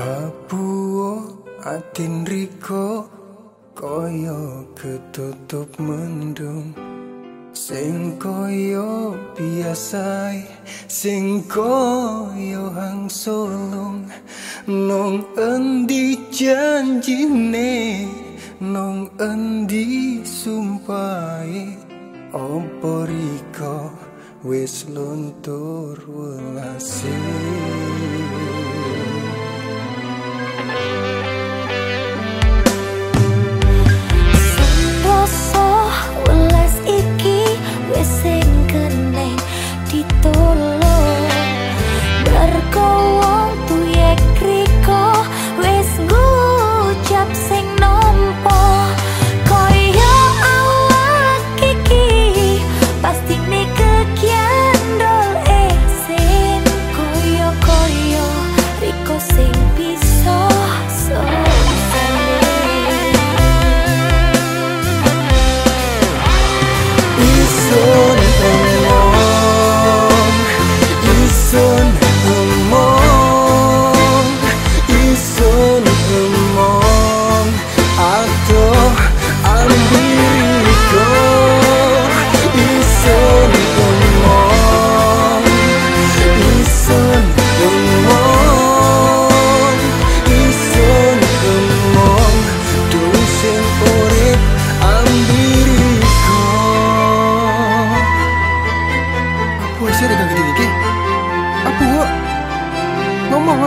Abuo atin riko koyo ketutup mendung. Sing koyo biasa sing koyo hang solong nong endi janjine nong endi sumpai opo riko wis luntur welasih. sing.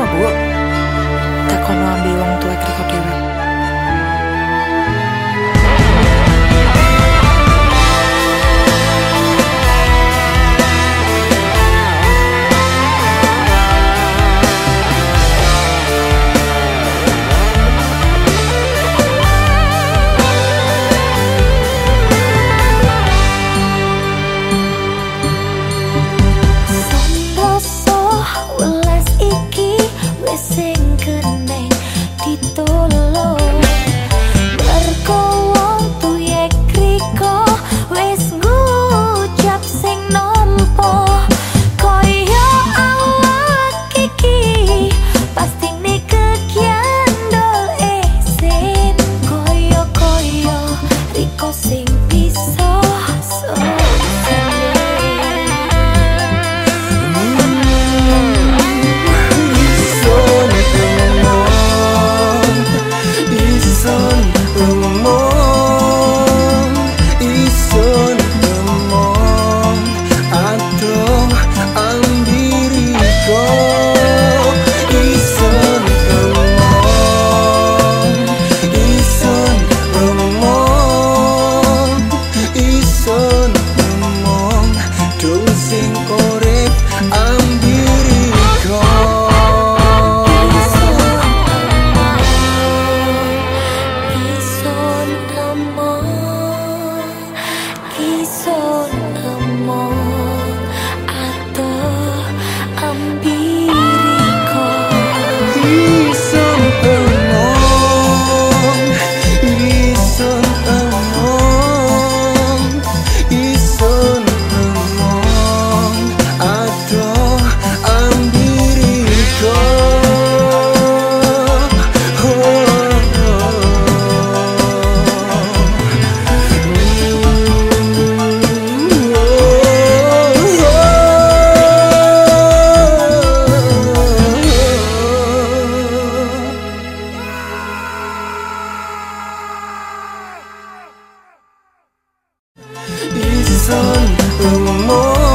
bu. Tak kono ambil uang tua kriko dewi Missing. sin son ưng môi